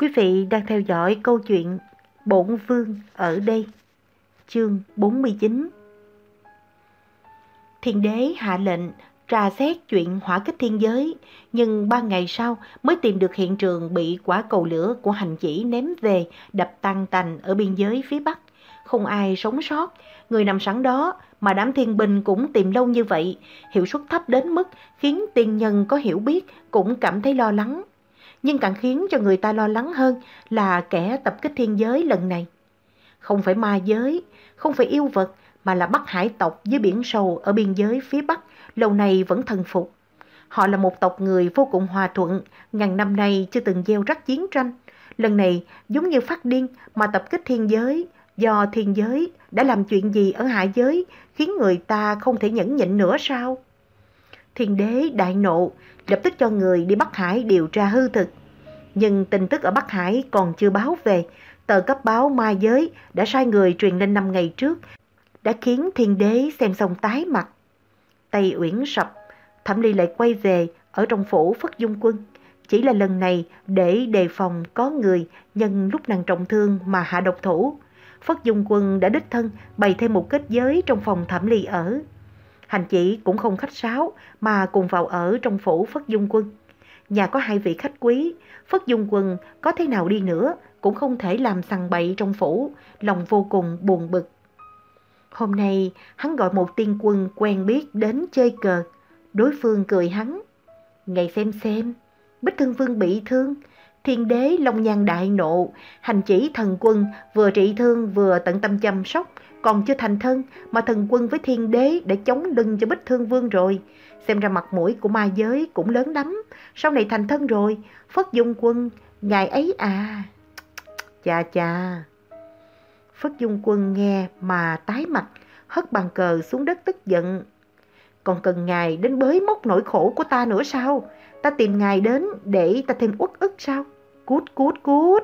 Quý vị đang theo dõi câu chuyện Bổn Vương ở đây, chương 49. Thiên đế hạ lệnh trà xét chuyện hỏa kích thiên giới, nhưng ba ngày sau mới tìm được hiện trường bị quả cầu lửa của hành chỉ ném về đập tan tành ở biên giới phía Bắc. Không ai sống sót, người nằm sẵn đó mà đám thiên binh cũng tìm lâu như vậy, hiệu suất thấp đến mức khiến tiên nhân có hiểu biết cũng cảm thấy lo lắng nhưng càng khiến cho người ta lo lắng hơn là kẻ tập kích thiên giới lần này. Không phải ma giới, không phải yêu vật, mà là Bắc Hải tộc dưới biển sâu ở biên giới phía Bắc, lâu nay vẫn thần phục. Họ là một tộc người vô cùng hòa thuận, ngàn năm nay chưa từng gieo rắc chiến tranh. Lần này giống như phát điên mà tập kích thiên giới, do thiên giới đã làm chuyện gì ở hạ giới khiến người ta không thể nhẫn nhịn nữa sao? Thiên đế đại nộ, lập tức cho người đi Bắc Hải điều tra hư thực. Nhưng tin tức ở Bắc Hải còn chưa báo về, tờ cấp báo Mai Giới đã sai người truyền lên năm ngày trước, đã khiến thiên đế xem xong tái mặt. Tây Uyển sập, Thẩm Ly lại quay về ở trong phủ Phất Dung Quân. Chỉ là lần này để đề phòng có người nhân lúc nàng trọng thương mà hạ độc thủ. Phất Dung Quân đã đích thân bày thêm một kết giới trong phòng Thẩm Ly ở. Hành chỉ cũng không khách sáo mà cùng vào ở trong phủ Phất Dung Quân. Nhà có hai vị khách quý, Phất Dung Quân có thế nào đi nữa cũng không thể làm sằng bậy trong phủ, lòng vô cùng buồn bực. Hôm nay hắn gọi một tiên quân quen biết đến chơi cờ, đối phương cười hắn. Ngày xem xem, Bích Thương Vương bị thương, thiên đế long nhan đại nộ, hành chỉ thần quân vừa trị thương vừa tận tâm chăm sóc, còn chưa thành thân mà thần quân với thiên đế để chống lưng cho Bích Thương Vương rồi. Xem ra mặt mũi của ma giới cũng lớn lắm, sau này thành thân rồi, Phất Dung Quân, ngài ấy à. Chà chà. Phất Dung Quân nghe mà tái mặt, hất bàn cờ xuống đất tức giận. Còn cần ngài đến bới móc nỗi khổ của ta nữa sao? Ta tìm ngài đến để ta thêm uất ức sao? Cút cút cút.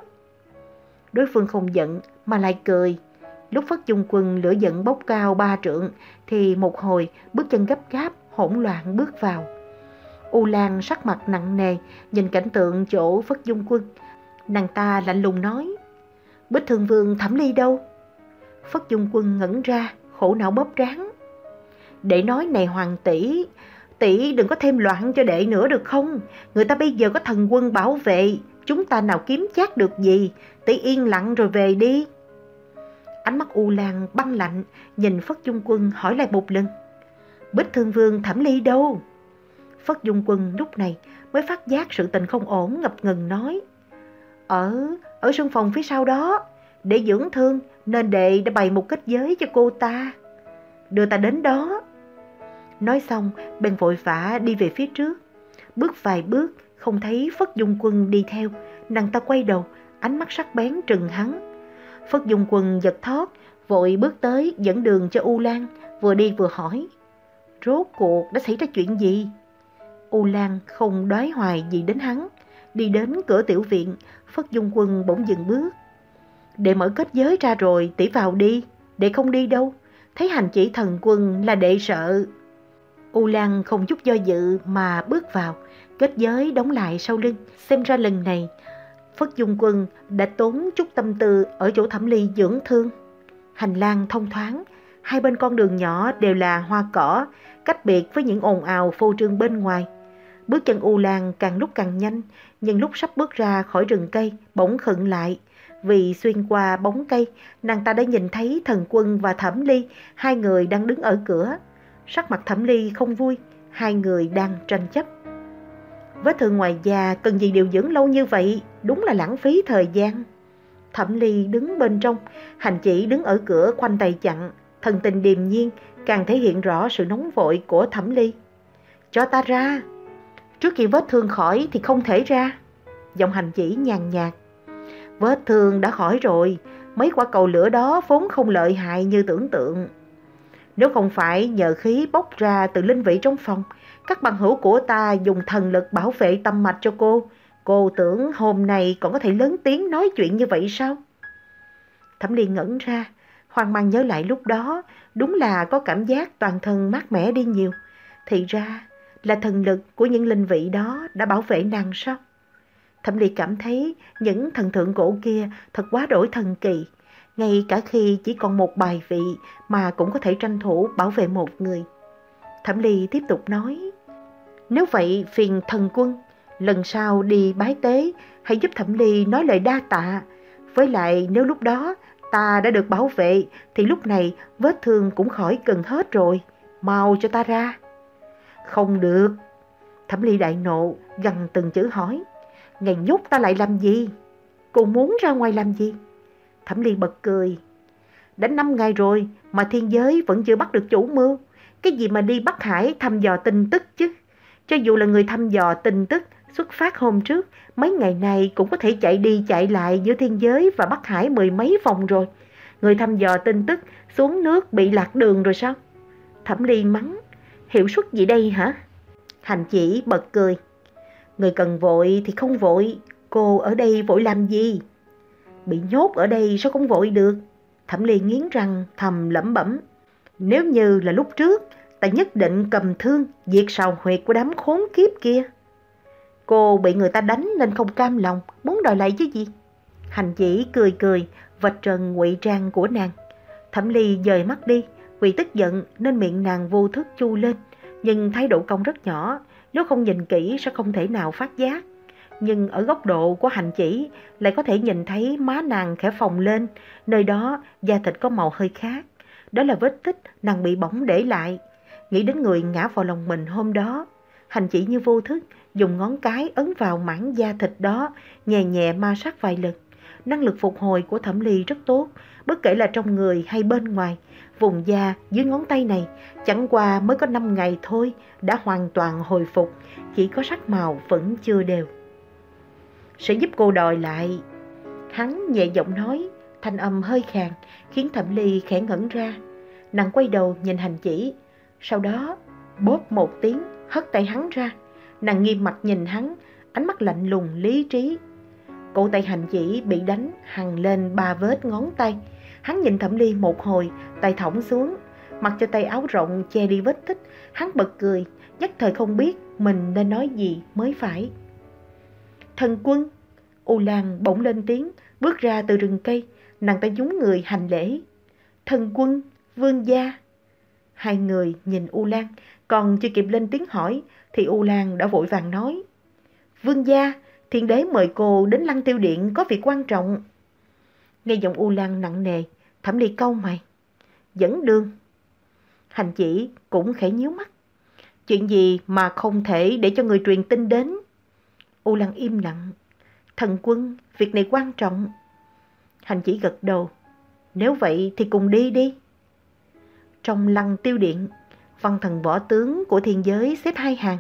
Đối phương không giận mà lại cười. Lúc Phất Dung Quân lửa giận bốc cao ba trượng thì một hồi bước chân gấp gáp, hỗn loạn bước vào. U Lan sắc mặt nặng nề, nhìn cảnh tượng chỗ Phất Dung Quân. Nàng ta lạnh lùng nói, Bích Thường Vương Thẩm Ly đâu? Phất Dung Quân ngẩn ra, khổ não bóp ráng. Để nói này hoàng tỷ, tỷ đừng có thêm loạn cho đệ nữa được không? Người ta bây giờ có thần quân bảo vệ, chúng ta nào kiếm chắc được gì, tỷ yên lặng rồi về đi. Ánh mắt U Lan băng lạnh, nhìn Phất Dung Quân hỏi lại một lần. Bích Thương Vương Thẩm Ly đâu? Phất Dung Quân lúc này mới phát giác sự tình không ổn ngập ngừng nói. Ở, ở sân phòng phía sau đó, để dưỡng thương nên đệ đã bày một kết giới cho cô ta. Đưa ta đến đó. Nói xong, bèn vội vã đi về phía trước. Bước vài bước, không thấy Phất Dung Quân đi theo, nàng ta quay đầu, ánh mắt sắc bén trừng hắn. Phất Dung Quân giật thót, vội bước tới dẫn đường cho U Lan, vừa đi vừa hỏi. Rốt cuộc đã xảy ra chuyện gì? U Lan không đoái hoài gì đến hắn, đi đến cửa tiểu viện, Phất Dung Quân bỗng dừng bước. Để mở kết giới ra rồi, tỷ vào đi, để không đi đâu. Thấy hành chỉ thần quân là đệ sợ. U Lan không chút do dự mà bước vào, kết giới đóng lại sau lưng. Xem ra lần này Phất Dung Quân đã tốn chút tâm tư ở chỗ thẩm ly dưỡng thương. Hành lang thông thoáng, hai bên con đường nhỏ đều là hoa cỏ, cách biệt với những ồn ào phô trương bên ngoài. Bước chân U Lan càng lúc càng nhanh, nhưng lúc sắp bước ra khỏi rừng cây, bỗng khựng lại. Vì xuyên qua bóng cây, nàng ta đã nhìn thấy thần quân và thẩm ly, hai người đang đứng ở cửa. Sắc mặt thẩm ly không vui, hai người đang tranh chấp. Vết thương ngoài da cần gì điều dưỡng lâu như vậy, đúng là lãng phí thời gian. Thẩm Ly đứng bên trong, hành chỉ đứng ở cửa khoanh tay chặn, thần tình điềm nhiên, càng thể hiện rõ sự nóng vội của Thẩm Ly. Cho ta ra! Trước khi vết thương khỏi thì không thể ra. Giọng hành chỉ nhàn nhạt. Vết thương đã khỏi rồi, mấy quả cầu lửa đó vốn không lợi hại như tưởng tượng. Nếu không phải nhờ khí bốc ra từ linh vị trong phòng, các bằng hữu của ta dùng thần lực bảo vệ tâm mạch cho cô. Cô tưởng hôm nay còn có thể lớn tiếng nói chuyện như vậy sao? Thẩm Liên ngẩn ra, hoang mang nhớ lại lúc đó, đúng là có cảm giác toàn thân mát mẻ đi nhiều. Thì ra là thần lực của những linh vị đó đã bảo vệ nàng sao? Thẩm Ly cảm thấy những thần thượng cổ kia thật quá đổi thần kỳ. Ngay cả khi chỉ còn một bài vị mà cũng có thể tranh thủ bảo vệ một người. Thẩm Ly tiếp tục nói, nếu vậy phiền thần quân, lần sau đi bái tế hãy giúp Thẩm Ly nói lời đa tạ. Với lại nếu lúc đó ta đã được bảo vệ thì lúc này vết thương cũng khỏi cần hết rồi. Mau cho ta ra. Không được. Thẩm Ly đại nộ, gần từng chữ hỏi. Ngày nhốt ta lại làm gì? Cô muốn ra ngoài làm gì? Thẩm Ly bật cười. Đã năm ngày rồi mà thiên giới vẫn chưa bắt được chủ mưu. Cái gì mà đi Bắc Hải thăm dò tin tức chứ? Cho dù là người thăm dò tin tức xuất phát hôm trước, mấy ngày này cũng có thể chạy đi chạy lại giữa thiên giới và Bắc Hải mười mấy vòng rồi. Người thăm dò tin tức xuống nước bị lạc đường rồi sao? Thẩm Ly mắng, hiệu suất gì đây hả? Hành chỉ bật cười. Người cần vội thì không vội, cô ở đây vội làm gì? Bị nhốt ở đây sao không vội được? Thẩm Ly nghiến răng thầm lẩm bẩm. Nếu như là lúc trước, ta nhất định cầm thương diệt sào huyệt của đám khốn kiếp kia. Cô bị người ta đánh nên không cam lòng, muốn đòi lại chứ gì? Hành chỉ cười cười, vạch trần ngụy trang của nàng. Thẩm Ly dời mắt đi, vì tức giận nên miệng nàng vô thức chu lên, nhưng thái độ công rất nhỏ, nếu không nhìn kỹ sẽ không thể nào phát giác. Nhưng ở góc độ của hành chỉ lại có thể nhìn thấy má nàng khẽ phồng lên, nơi đó da thịt có màu hơi khác. Đó là vết tích nàng bị bỏng để lại. Nghĩ đến người ngã vào lòng mình hôm đó, hành chỉ như vô thức dùng ngón cái ấn vào mảng da thịt đó, nhẹ nhẹ ma sát vài lần. Năng lực phục hồi của thẩm ly rất tốt, bất kể là trong người hay bên ngoài. Vùng da dưới ngón tay này chẳng qua mới có 5 ngày thôi đã hoàn toàn hồi phục, chỉ có sắc màu vẫn chưa đều. Sẽ giúp cô đòi lại. Hắn nhẹ giọng nói, thanh âm hơi khàn, khiến thẩm ly khẽ ngẩn ra. Nàng quay đầu nhìn hành chỉ, sau đó bóp một tiếng hất tay hắn ra. Nàng nghiêm mặt nhìn hắn, ánh mắt lạnh lùng lý trí. Cổ tay hành chỉ bị đánh hằn lên ba vết ngón tay. Hắn nhìn thẩm ly một hồi, tay thõng xuống, mặc cho tay áo rộng che đi vết tích. Hắn bật cười, nhất thời không biết mình nên nói gì mới phải. Thần quân, U Lan bỗng lên tiếng, bước ra từ rừng cây, nàng ta dúng người hành lễ. Thần quân, vương gia. Hai người nhìn U Lan, còn chưa kịp lên tiếng hỏi, thì U Lan đã vội vàng nói. Vương gia, thiên đế mời cô đến lăng tiêu điện có việc quan trọng. Nghe giọng U Lan nặng nề, thẩm ly câu mày. Dẫn đường. Hành chỉ cũng khẽ nhíu mắt. Chuyện gì mà không thể để cho người truyền tin đến? U Lan im lặng. Thần quân, việc này quan trọng. Hành chỉ gật đầu. Nếu vậy thì cùng đi đi. Trong lăng tiêu điện, văn thần võ tướng của thiên giới xếp hai hàng.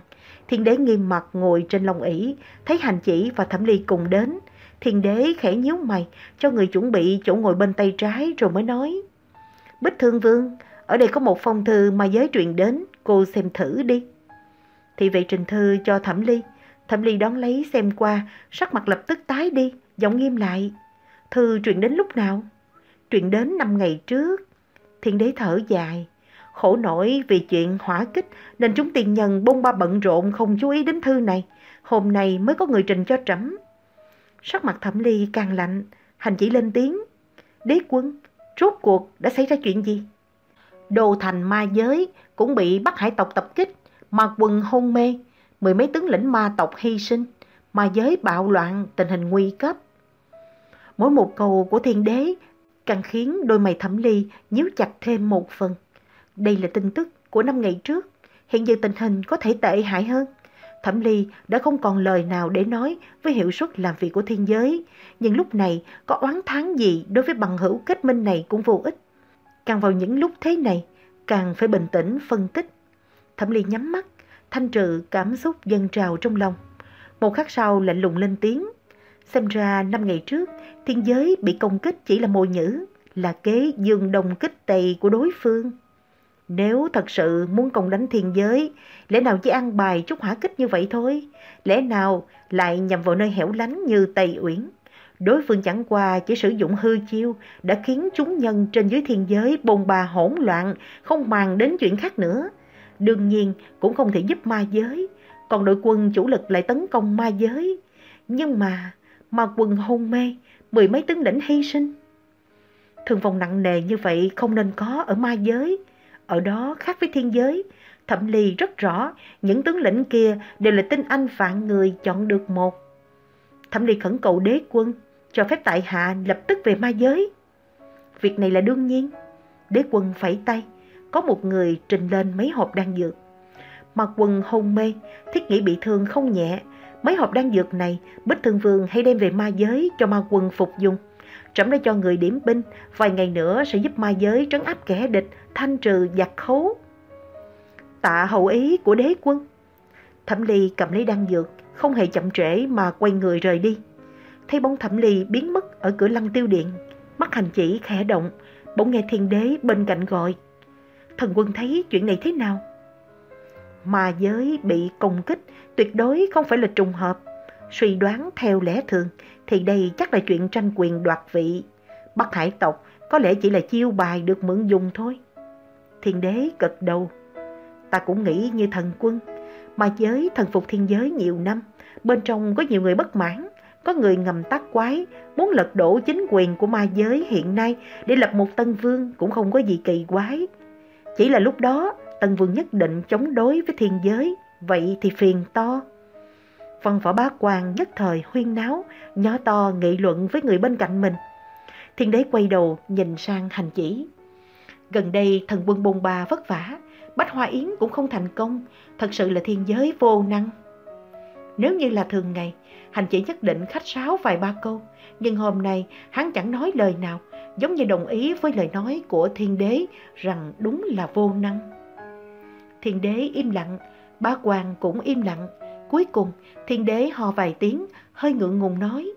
Thiên đế nghiêm mặt ngồi trên lòng ỷ, thấy hành chỉ và thẩm ly cùng đến. Thiên đế khẽ nhíu mày, cho người chuẩn bị chỗ ngồi bên tay trái rồi mới nói. Bích Thương Vương, ở đây có một phong thư mà giới truyền đến, cô xem thử đi. Thị vệ trình thư cho thẩm ly. Thẩm ly đón lấy xem qua, sắc mặt lập tức tái đi, giọng nghiêm lại. Thư truyền đến lúc nào? Truyền đến năm ngày trước. Thiên đế thở dài. Khổ nổi vì chuyện hỏa kích nên chúng tiền nhân bông ba bận rộn không chú ý đến thư này. Hôm nay mới có người trình cho trẫm. Sắc mặt thẩm ly càng lạnh, hành chỉ lên tiếng. Đế quân, rốt cuộc đã xảy ra chuyện gì? Đồ thành ma giới cũng bị bắt hải tộc tập kích, mà quần hôn mê, mười mấy tướng lĩnh ma tộc hy sinh, ma giới bạo loạn, tình hình nguy cấp. Mỗi một câu của thiên đế càng khiến đôi mày thẩm ly nhíu chặt thêm một phần. Đây là tin tức của năm ngày trước, hiện giờ tình hình có thể tệ hại hơn. Thẩm Ly đã không còn lời nào để nói với hiệu suất làm việc của thiên giới, nhưng lúc này có oán thán gì đối với bằng hữu kết minh này cũng vô ích. Càng vào những lúc thế này, càng phải bình tĩnh phân tích. Thẩm Ly nhắm mắt, thanh trừ cảm xúc dâng trào trong lòng. Một khắc sau lạnh lùng lên tiếng. Xem ra năm ngày trước, thiên giới bị công kích chỉ là mồi nhữ, là kế dương đồng kích tây của đối phương. Nếu thật sự muốn công đánh thiên giới, lẽ nào chỉ ăn bài chút hỏa kích như vậy thôi? Lẽ nào lại nhằm vào nơi hẻo lánh như Tây Uyển? Đối phương chẳng qua chỉ sử dụng hư chiêu đã khiến chúng nhân trên dưới thiên giới bồn bà hỗn loạn, không màng đến chuyện khác nữa. Đương nhiên cũng không thể giúp ma giới, còn đội quân chủ lực lại tấn công ma giới. Nhưng mà, mà quân hôn mê, mười mấy tướng lĩnh hy sinh. Thương vong nặng nề như vậy không nên có ở ma giới. Ở đó khác với thiên giới, Thẩm Ly rất rõ những tướng lĩnh kia đều là tinh anh vạn người chọn được một. Thẩm Ly khẩn cầu đế quân cho phép tại hạ lập tức về ma giới. Việc này là đương nhiên. Đế quân phẩy tay, có một người trình lên mấy hộp đan dược. Mà quần hôn mê, thiết nghĩ bị thương không nhẹ. Mấy hộp đan dược này, Bích Thương Vương hay đem về ma giới cho ma quần phục dùng. Trẫm đã cho người điểm binh, vài ngày nữa sẽ giúp ma giới trấn áp kẻ địch, thanh trừ giặc khấu. Tạ hậu ý của đế quân. Thẩm Ly cầm lấy đan dược, không hề chậm trễ mà quay người rời đi. Thấy bóng Thẩm Ly biến mất ở cửa lăng tiêu điện, mắt hành chỉ khẽ động, bỗng nghe thiên đế bên cạnh gọi. Thần quân thấy chuyện này thế nào? Ma giới bị công kích tuyệt đối không phải là trùng hợp. Suy đoán theo lẽ thường thì đây chắc là chuyện tranh quyền đoạt vị. Bắc hải tộc có lẽ chỉ là chiêu bài được mượn dùng thôi. Thiên đế gật đầu. Ta cũng nghĩ như thần quân. Mà giới thần phục thiên giới nhiều năm. Bên trong có nhiều người bất mãn. Có người ngầm tác quái, muốn lật đổ chính quyền của ma giới hiện nay để lập một tân vương cũng không có gì kỳ quái. Chỉ là lúc đó, tân vương nhất định chống đối với thiên giới, vậy thì phiền to. Văn võ bá quan nhất thời huyên náo, nhỏ to nghị luận với người bên cạnh mình. Thiên đế quay đầu nhìn sang hành chỉ. Gần đây thần quân bồn bà vất vả, Bách Hoa Yến cũng không thành công, thật sự là thiên giới vô năng. Nếu như là thường ngày, hành chỉ nhất định khách sáo vài ba câu, nhưng hôm nay hắn chẳng nói lời nào, giống như đồng ý với lời nói của thiên đế rằng đúng là vô năng. Thiên đế im lặng, bá quan cũng im lặng, cuối cùng thiên đế ho vài tiếng, hơi ngượng ngùng nói.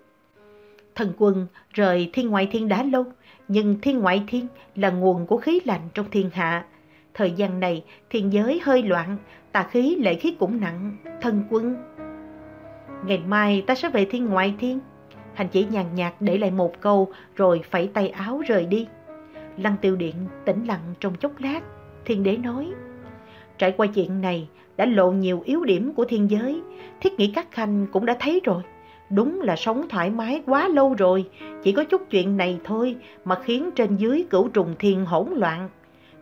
Thần quân rời thiên ngoại thiên đã lâu, nhưng thiên ngoại thiên là nguồn của khí lạnh trong thiên hạ. Thời gian này thiên giới hơi loạn, tà khí lệ khí cũng nặng, thần quân. Ngày mai ta sẽ về thiên ngoại thiên. Hành chỉ nhàn nhạt để lại một câu rồi phẩy tay áo rời đi. Lăng tiêu điện tĩnh lặng trong chốc lát, thiên đế nói. Trải qua chuyện này đã lộ nhiều yếu điểm của thiên giới, thiết nghĩ các khanh cũng đã thấy rồi. Đúng là sống thoải mái quá lâu rồi, chỉ có chút chuyện này thôi mà khiến trên dưới cửu trùng thiên hỗn loạn.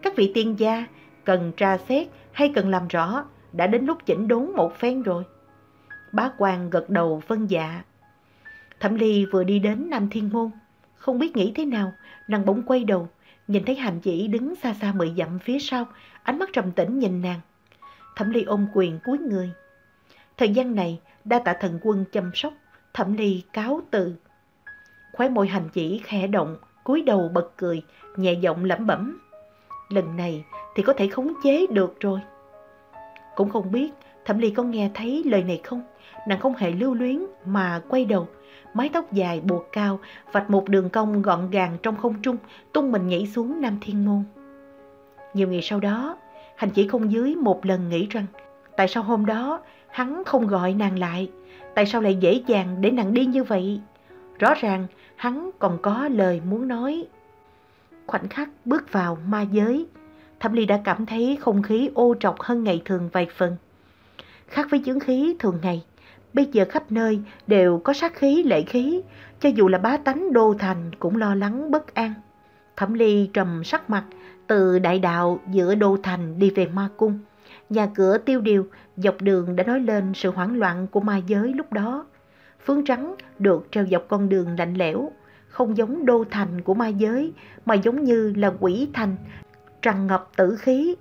Các vị tiên gia cần tra xét hay cần làm rõ, đã đến lúc chỉnh đốn một phen rồi. Bá quan gật đầu vân dạ. Thẩm Ly vừa đi đến Nam Thiên Môn, không biết nghĩ thế nào, nàng bỗng quay đầu, nhìn thấy hành chỉ đứng xa xa mười dặm phía sau, ánh mắt trầm tĩnh nhìn nàng. Thẩm Ly ôm quyền cúi người. Thời gian này, đa tạ thần quân chăm sóc, Thẩm Ly cáo từ. Khóe môi hành chỉ khẽ động, cúi đầu bật cười, nhẹ giọng lẩm bẩm. Lần này thì có thể khống chế được rồi. Cũng không biết Thẩm Ly có nghe thấy lời này không? Nàng không hề lưu luyến mà quay đầu, mái tóc dài buộc cao, vạch một đường cong gọn gàng trong không trung, tung mình nhảy xuống Nam Thiên Môn. Nhiều ngày sau đó, hành chỉ không dưới một lần nghĩ rằng, tại sao hôm đó hắn không gọi nàng lại, tại sao lại dễ dàng để nàng đi như vậy? Rõ ràng hắn còn có lời muốn nói. Khoảnh khắc bước vào ma giới, Thẩm Ly đã cảm thấy không khí ô trọc hơn ngày thường vài phần. Khác với chứng khí thường ngày, bây giờ khắp nơi đều có sát khí lệ khí, cho dù là bá tánh đô thành cũng lo lắng bất an. Thẩm Ly trầm sắc mặt, từ đại đạo giữa đô thành đi về ma cung. Nhà cửa tiêu điều, dọc đường đã nói lên sự hoảng loạn của ma giới lúc đó. Phương trắng được treo dọc con đường lạnh lẽo, không giống đô thành của ma giới, mà giống như là quỷ thành, tràn ngập tử khí.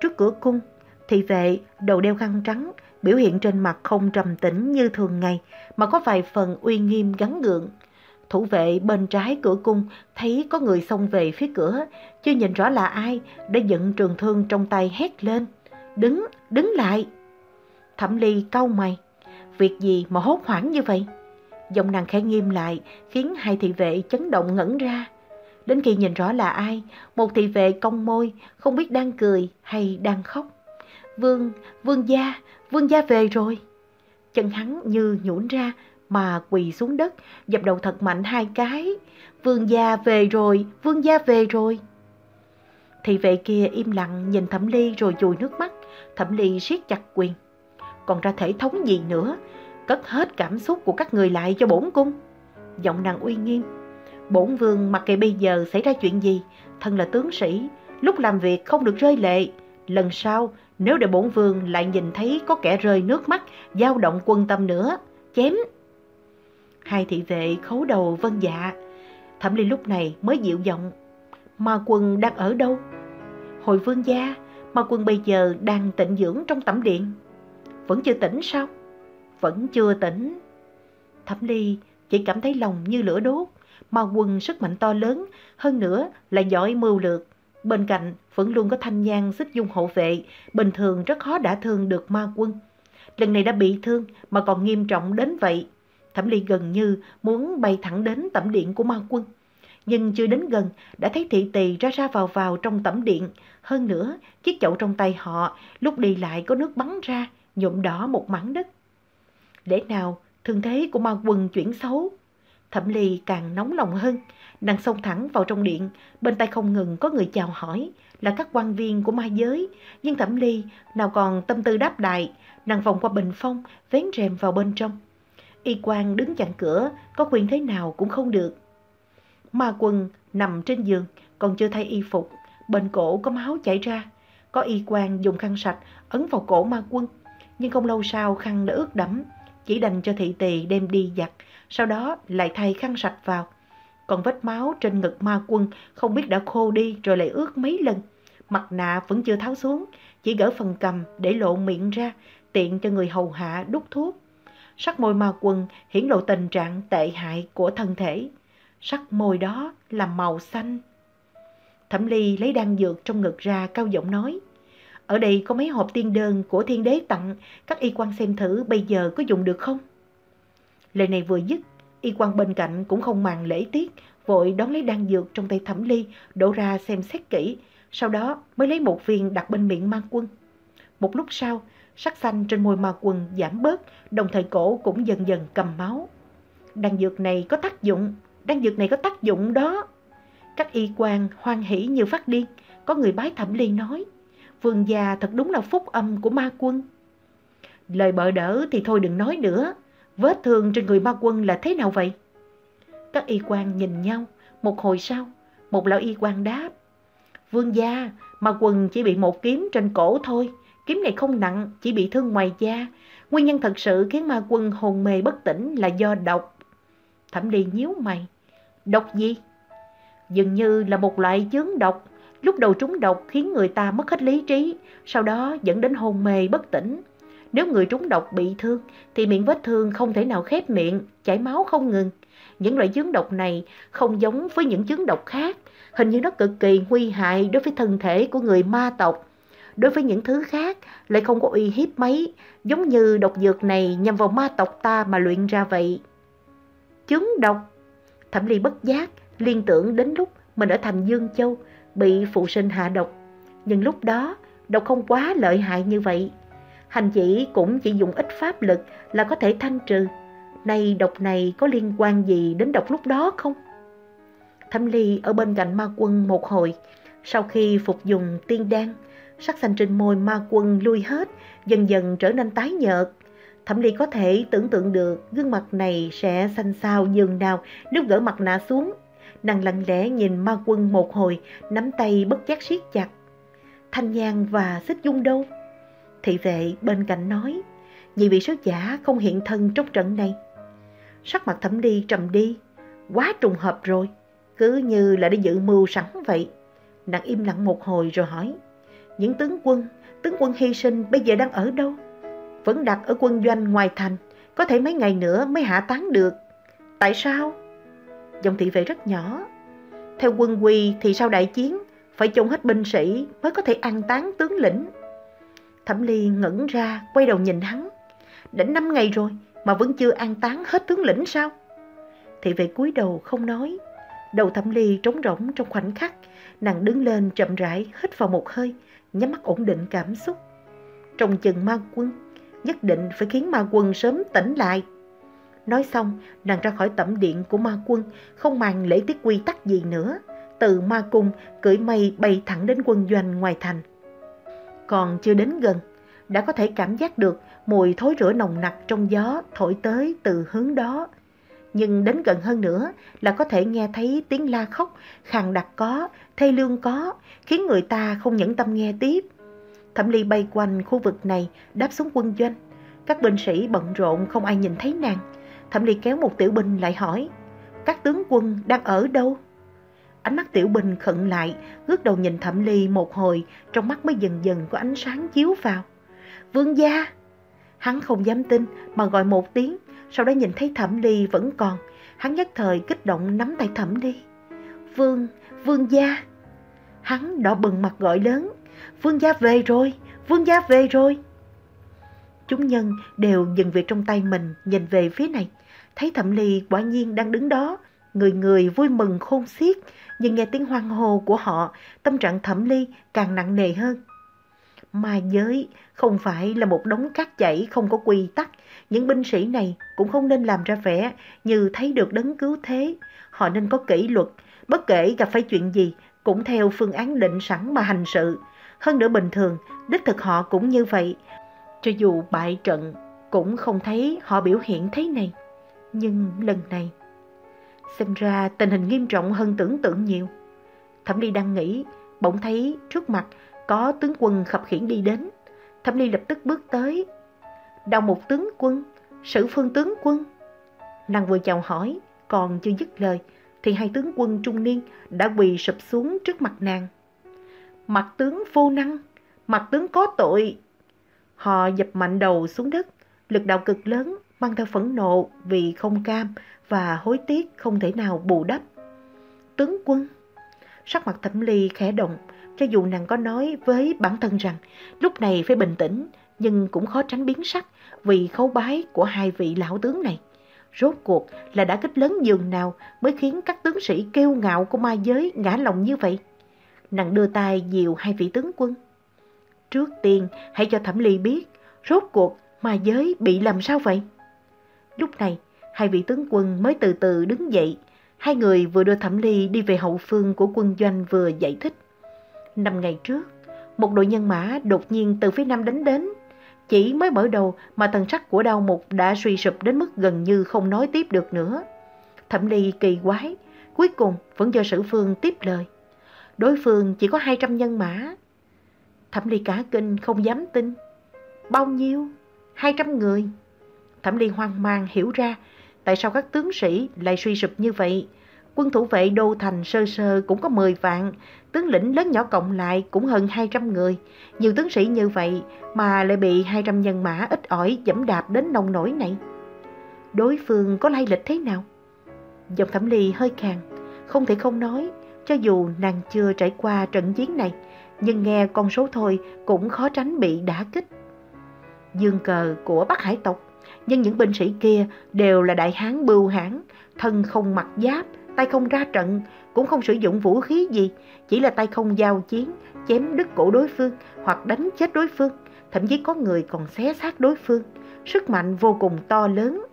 Trước cửa cung, thị vệ đầu đeo khăn trắng, biểu hiện trên mặt không trầm tĩnh như thường ngày, mà có vài phần uy nghiêm gắn gượng. Thủ vệ bên trái cửa cung thấy có người xông về phía cửa, chưa nhìn rõ là ai, đã dựng trường thương trong tay hét lên. Đứng, đứng lại! Thẩm ly cau mày. Việc gì mà hốt hoảng như vậy? Giọng nàng khẽ nghiêm lại, khiến hai thị vệ chấn động ngẩn ra. Đến khi nhìn rõ là ai, một thị vệ cong môi, không biết đang cười hay đang khóc. Vương, vương gia, vương gia về rồi. Chân hắn như nhũn ra mà quỳ xuống đất, dập đầu thật mạnh hai cái. Vương gia về rồi, vương gia về rồi. Thị vệ kia im lặng nhìn Thẩm Ly rồi chùi nước mắt, Thẩm Ly siết chặt quyền. Còn ra thể thống gì nữa, cất hết cảm xúc của các người lại cho bổn cung. Giọng nàng uy nghiêm. Bổn vương mặc kệ bây giờ xảy ra chuyện gì, thân là tướng sĩ, lúc làm việc không được rơi lệ. Lần sau, nếu để bổn vương lại nhìn thấy có kẻ rơi nước mắt, dao động quân tâm nữa, chém. Hai thị vệ khấu đầu vân dạ. Thẩm Ly lúc này mới dịu giọng. Ma quân đang ở đâu? Hồi vương gia, ma quân bây giờ đang tịnh dưỡng trong tẩm điện. Vẫn chưa tỉnh sao? Vẫn chưa tỉnh. Thẩm Ly chỉ cảm thấy lòng như lửa đốt. Ma quân sức mạnh to lớn, hơn nữa là giỏi mưu lược. Bên cạnh vẫn luôn có thanh nhan xích dung hộ vệ, bình thường rất khó đả thương được ma quân. Lần này đã bị thương mà còn nghiêm trọng đến vậy. Thẩm Ly gần như muốn bay thẳng đến tẩm điện của ma quân. Nhưng chưa đến gần, đã thấy thị tỳ ra ra vào vào trong tẩm điện. Hơn nữa, chiếc chậu trong tay họ lúc đi lại có nước bắn ra, nhuộm đỏ một mảng đất. Để nào, thương thế của ma quân chuyển xấu. Thẩm Ly càng nóng lòng hơn, nàng xông thẳng vào trong điện, bên tay không ngừng có người chào hỏi, là các quan viên của ma giới. Nhưng Thẩm Ly nào còn tâm tư đáp đại, nàng vòng qua bình phong, vén rèm vào bên trong. Y quan đứng chặn cửa, có quyền thế nào cũng không được. Ma quân nằm trên giường, còn chưa thay y phục, bên cổ có máu chảy ra. Có y quan dùng khăn sạch ấn vào cổ ma quân, nhưng không lâu sau khăn đã ướt đẫm, chỉ đành cho thị tỳ đem đi giặt, sau đó lại thay khăn sạch vào. Còn vết máu trên ngực ma quân không biết đã khô đi rồi lại ướt mấy lần. Mặt nạ vẫn chưa tháo xuống, chỉ gỡ phần cầm để lộ miệng ra, tiện cho người hầu hạ đút thuốc. Sắc môi ma quân hiển lộ tình trạng tệ hại của thân thể. Sắc môi đó là màu xanh. Thẩm Ly lấy đan dược trong ngực ra cao giọng nói. Ở đây có mấy hộp tiên đơn của thiên đế tặng, các y quan xem thử bây giờ có dùng được không? Lời này vừa dứt, y quan bên cạnh cũng không màng lễ tiết, vội đón lấy đan dược trong tay Thẩm Ly, đổ ra xem xét kỹ, sau đó mới lấy một viên đặt bên miệng mang quân. Một lúc sau, sắc xanh trên môi ma quân giảm bớt, đồng thời cổ cũng dần dần cầm máu. Đan dược này có tác dụng, đan dược này có tác dụng đó. Các y quan hoan hỉ như phát điên, có người bái Thẩm Ly nói, vương gia thật đúng là phúc âm của ma quân. Lời bợ đỡ thì thôi đừng nói nữa, vết thương trên người ma quân là thế nào vậy? Các y quan nhìn nhau, một hồi sau, một lão y quan đáp. Vương gia, ma quân chỉ bị một kiếm trên cổ thôi, kiếm này không nặng, chỉ bị thương ngoài da. Nguyên nhân thật sự khiến ma quân hồn mê bất tỉnh là do độc. Thẩm Ly nhíu mày. Độc gì? Dường như là một loại chướng độc. Lúc đầu trúng độc khiến người ta mất hết lý trí, sau đó dẫn đến hôn mê bất tỉnh. Nếu người trúng độc bị thương thì miệng vết thương không thể nào khép miệng, chảy máu không ngừng. Những loại chướng độc này không giống với những chướng độc khác, hình như nó cực kỳ nguy hại đối với thân thể của người ma tộc. Đối với những thứ khác lại không có uy hiếp mấy, giống như độc dược này nhằm vào ma tộc ta mà luyện ra vậy. Chứng độc Thẩm Ly bất giác, liên tưởng đến lúc mình ở thành Dương Châu bị phụ sinh hạ độc. Nhưng lúc đó, độc không quá lợi hại như vậy. Hành chỉ cũng chỉ dùng ít pháp lực là có thể thanh trừ. Này độc này có liên quan gì đến độc lúc đó không? Thẩm Ly ở bên cạnh ma quân một hồi, sau khi phục dùng tiên đan, sắc xanh trên môi ma quân lui hết, dần dần trở nên tái nhợt. Thẩm Ly có thể tưởng tượng được gương mặt này sẽ xanh xao dường nào nếu gỡ mặt nạ xuống. Nàng lặng lẽ nhìn ma quân một hồi, nắm tay bất giác siết chặt. Thanh Nhan và Xích Dung đâu? Thị vệ bên cạnh nói, vì vị sứ giả không hiện thân trong trận này. Sắc mặt Thẩm Ly trầm đi, quá trùng hợp rồi, cứ như là đã dự mưu sẵn vậy. Nàng im lặng một hồi rồi hỏi, những tướng quân, tướng quân hy sinh bây giờ đang ở đâu? Vẫn đặt ở quân doanh ngoài thành, có thể mấy ngày nữa mới hạ tán được. Tại sao? Dòng thị vệ rất nhỏ. Theo quân quy thì sau đại chiến, phải chôn hết binh sĩ mới có thể an táng tướng lĩnh. Thẩm Ly ngẩn ra, quay đầu nhìn hắn. Đã năm ngày rồi mà vẫn chưa an táng hết tướng lĩnh sao? Thị vệ cúi đầu không nói. Đầu Thẩm Ly trống rỗng trong khoảnh khắc, nàng đứng lên chậm rãi, hít vào một hơi, nhắm mắt ổn định cảm xúc. Trong chừng ma quân, nhất định phải khiến ma quân sớm tỉnh lại. Nói xong, nàng ra khỏi tẩm điện của ma quân, không màng lễ tiết quy tắc gì nữa. Từ ma cung, cưỡi mây bay thẳng đến quân doanh ngoài thành. Còn chưa đến gần, đã có thể cảm giác được mùi thối rửa nồng nặc trong gió thổi tới từ hướng đó. Nhưng đến gần hơn nữa là có thể nghe thấy tiếng la khóc, khàn đặc có, thê lương có, khiến người ta không nhẫn tâm nghe tiếp. Thẩm Ly bay quanh khu vực này, đáp xuống quân doanh. Các binh sĩ bận rộn không ai nhìn thấy nàng. Thẩm Ly kéo một tiểu binh lại hỏi, các tướng quân đang ở đâu? Ánh mắt tiểu binh khẩn lại, ngước đầu nhìn Thẩm Ly một hồi, trong mắt mới dần dần có ánh sáng chiếu vào. Vương gia! Hắn không dám tin mà gọi một tiếng, sau đó nhìn thấy Thẩm Ly vẫn còn. Hắn nhất thời kích động nắm tay Thẩm Ly. Vương, vương gia! Hắn đỏ bừng mặt gọi lớn. Vương gia về rồi, vương gia về rồi. Chúng nhân đều dừng việc trong tay mình nhìn về phía này. Thấy Thẩm Ly quả nhiên đang đứng đó, người người vui mừng khôn xiết, nhưng nghe tiếng hoang hô của họ, tâm trạng Thẩm Ly càng nặng nề hơn. Ma giới không phải là một đống cát chảy không có quy tắc, những binh sĩ này cũng không nên làm ra vẻ như thấy được đấng cứu thế. Họ nên có kỷ luật, bất kể gặp phải chuyện gì cũng theo phương án định sẵn mà hành sự. Hơn nữa bình thường, đích thực họ cũng như vậy. Cho dù bại trận, cũng không thấy họ biểu hiện thế này. Nhưng lần này, xem ra tình hình nghiêm trọng hơn tưởng tượng nhiều. Thẩm Ly đang nghĩ, bỗng thấy trước mặt có tướng quân khập khiển đi đến. Thẩm Ly lập tức bước tới. Đồng một tướng quân, sử phương tướng quân. Nàng vừa chào hỏi, còn chưa dứt lời, thì hai tướng quân trung niên đã quỳ sụp xuống trước mặt nàng. Mặt tướng vô năng, mặt tướng có tội. Họ dập mạnh đầu xuống đất, lực đạo cực lớn, mang theo phẫn nộ vì không cam và hối tiếc không thể nào bù đắp. Tướng quân, sắc mặt thẩm ly khẽ động, cho dù nàng có nói với bản thân rằng lúc này phải bình tĩnh, nhưng cũng khó tránh biến sắc vì khấu bái của hai vị lão tướng này. Rốt cuộc là đã kích lớn dường nào mới khiến các tướng sĩ kêu ngạo của ma giới ngã lòng như vậy? Nàng đưa tay dìu hai vị tướng quân. Trước tiên, hãy cho Thẩm Ly biết, rốt cuộc ma giới bị làm sao vậy? Lúc này, hai vị tướng quân mới từ từ đứng dậy. Hai người vừa đưa Thẩm Ly đi về hậu phương của quân doanh vừa giải thích. Năm ngày trước, một đội nhân mã đột nhiên từ phía nam đánh đến. Chỉ mới mở đầu mà thần sắc của đao mục đã suy sụp đến mức gần như không nói tiếp được nữa. Thẩm Ly kỳ quái, cuối cùng vẫn do sử phương tiếp lời. Đối phương chỉ có 200 nhân mã. Thẩm Ly cả kinh không dám tin. Bao nhiêu? 200 người. Thẩm Ly hoang mang hiểu ra tại sao các tướng sĩ lại suy sụp như vậy. Quân thủ vệ đô thành sơ sơ cũng có 10 vạn, tướng lĩnh lớn nhỏ cộng lại cũng hơn 200 người. Nhiều tướng sĩ như vậy mà lại bị 200 nhân mã ít ỏi dẫm đạp đến nông nổi này. Đối phương có lai lịch thế nào? Dòng thẩm ly hơi khàn, không thể không nói, cho dù nàng chưa trải qua trận chiến này, nhưng nghe con số thôi cũng khó tránh bị đả kích. Dương cờ của Bắc Hải tộc, nhưng những binh sĩ kia đều là đại hán bưu hãn, thân không mặc giáp, tay không ra trận, cũng không sử dụng vũ khí gì, chỉ là tay không giao chiến, chém đứt cổ đối phương hoặc đánh chết đối phương, thậm chí có người còn xé xác đối phương, sức mạnh vô cùng to lớn.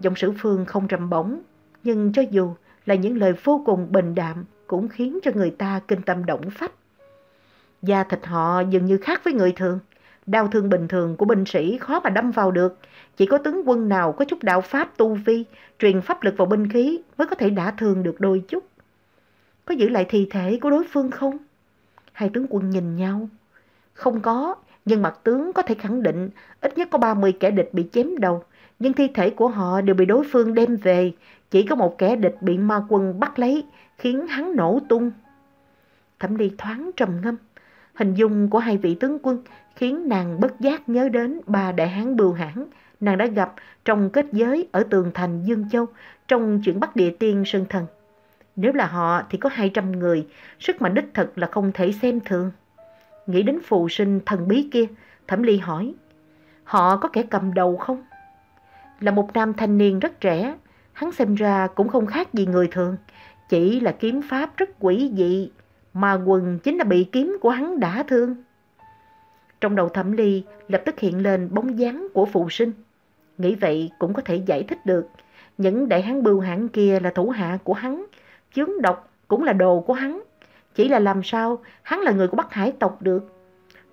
Giọng sử phương không trầm bổng, nhưng cho dù là những lời vô cùng bình đạm cũng khiến cho người ta kinh tâm động phách. Da thịt họ dường như khác với người thường, đau thương bình thường của binh sĩ khó mà đâm vào được, chỉ có tướng quân nào có chút đạo pháp tu vi, truyền pháp lực vào binh khí mới có thể đả thương được đôi chút. Có giữ lại thi thể của đối phương không? Hai tướng quân nhìn nhau. Không có, nhưng mặt tướng có thể khẳng định ít nhất có 30 kẻ địch bị chém đầu. Nhưng thi thể của họ đều bị đối phương đem về. Chỉ có một kẻ địch bị ma quân bắt lấy, khiến hắn nổ tung. Thẩm Ly thoáng trầm ngâm. Hình dung của hai vị tướng quân khiến nàng bất giác nhớ đến ba đại hán bưu hãn nàng đã gặp trong kết giới ở tường thành Dương Châu trong chuyện bắt địa tiên Sơn Thần. Nếu là họ thì có 200 người, sức mạnh đích thực là không thể xem thường. Nghĩ đến phù sinh thần bí kia, Thẩm Ly hỏi, họ có kẻ cầm đầu không? Là một nam thanh niên rất trẻ, hắn xem ra cũng không khác gì người thường, chỉ là kiếm pháp rất quỷ dị, mà quần chính là bị kiếm của hắn đã thương. Trong đầu Thẩm Ly lập tức hiện lên bóng dáng của phụ sinh. Nghĩ vậy cũng có thể giải thích được. Những đại hán bưu hãng kia là thủ hạ của hắn, chướng độc cũng là đồ của hắn. Chỉ là làm sao hắn là người của Bắc Hải tộc được.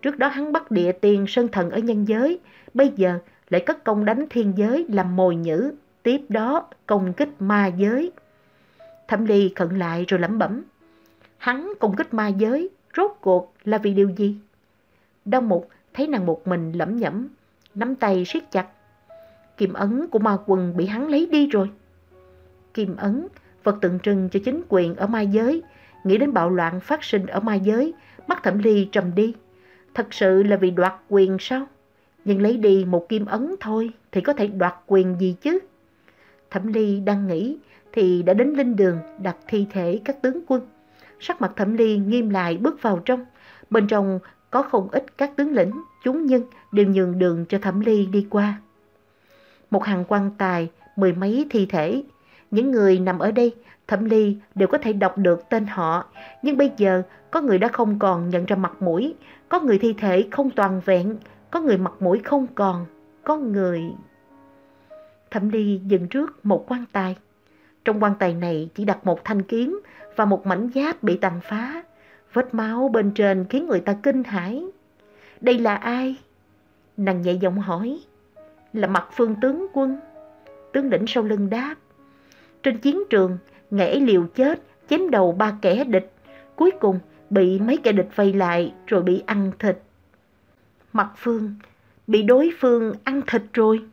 Trước đó hắn bắt địa tiền sơn thần ở nhân giới, bây giờ lại cất công đánh thiên giới làm mồi nhữ, tiếp đó công kích ma giới. Thẩm Ly cận lại rồi lẩm bẩm. Hắn công kích ma giới, rốt cuộc là vì điều gì? đông Mục thấy nàng một mình lẩm nhẩm, nắm tay siết chặt. Kim ấn của ma quần bị hắn lấy đi rồi. Kim ấn, vật tượng trưng cho chính quyền ở ma giới, nghĩ đến bạo loạn phát sinh ở ma giới, mắt thẩm ly trầm đi. Thật sự là vì đoạt quyền sao? Nhưng lấy đi một kim ấn thôi thì có thể đoạt quyền gì chứ? Thẩm ly đang nghĩ thì đã đến linh đường đặt thi thể các tướng quân. Sắc mặt thẩm ly nghiêm lại bước vào trong. Bên trong có không ít các tướng lĩnh, chúng nhân đều nhường đường cho thẩm ly đi qua. Một hàng quan tài, mười mấy thi thể. Những người nằm ở đây, thẩm ly đều có thể đọc được tên họ. Nhưng bây giờ có người đã không còn nhận ra mặt mũi, có người thi thể không toàn vẹn, có người mặt mũi không còn, có người... Thẩm ly dừng trước một quan tài. Trong quan tài này chỉ đặt một thanh kiếm và một mảnh giáp bị tàn phá. Vết máu bên trên khiến người ta kinh hãi. Đây là ai? Nàng nhẹ giọng hỏi. Là mặt phương tướng quân. Tướng lĩnh sau lưng đáp. Trên chiến trường, ngẽ liều chết, chém đầu ba kẻ địch. Cuối cùng bị mấy kẻ địch vây lại rồi bị ăn thịt. Mặt phương bị đối phương ăn thịt rồi.